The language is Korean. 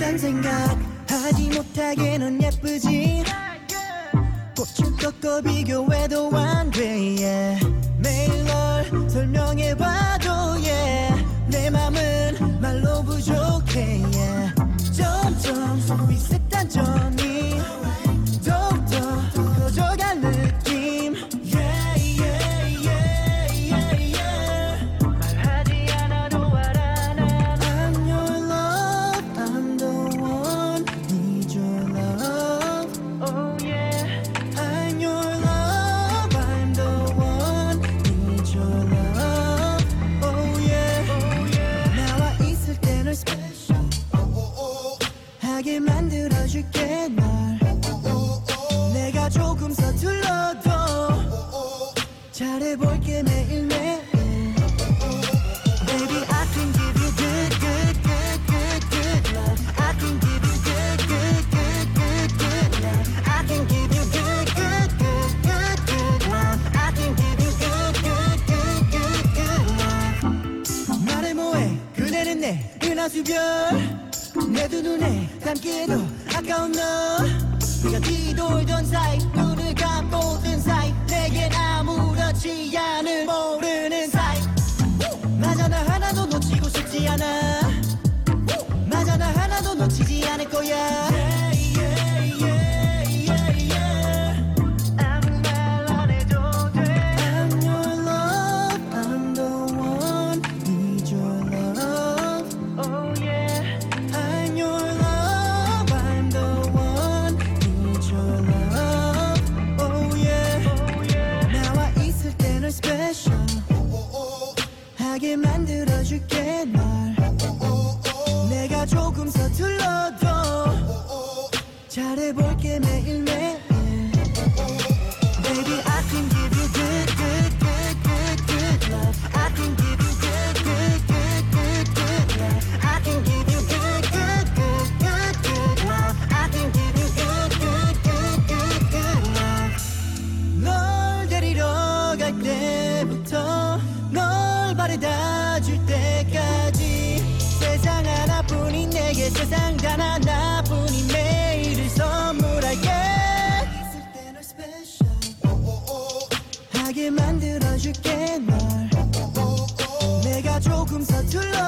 못한 생각. 하지 못하게 넌 예쁘지. 꽃을 꺾어 비교해도 안돼 y 은하수별 내 두 눈에 담기에도 아까운 너. 네가 뒤돌던 사이 눈을 감고든 사이 내겐 아무렇지 않을 모르는 사이. 맞아 나 하나도 놓치고 싶지 않아. 맞아 나 하나도 놓치지 않을 거야. you can't. 나를 닿아줄 때까지 세상 하나뿐인 내게 세상 단 하나뿐인 매일을 선물할게. 있을 때 널 special 하게 만들어줄게 널. 내가 조금 서툴러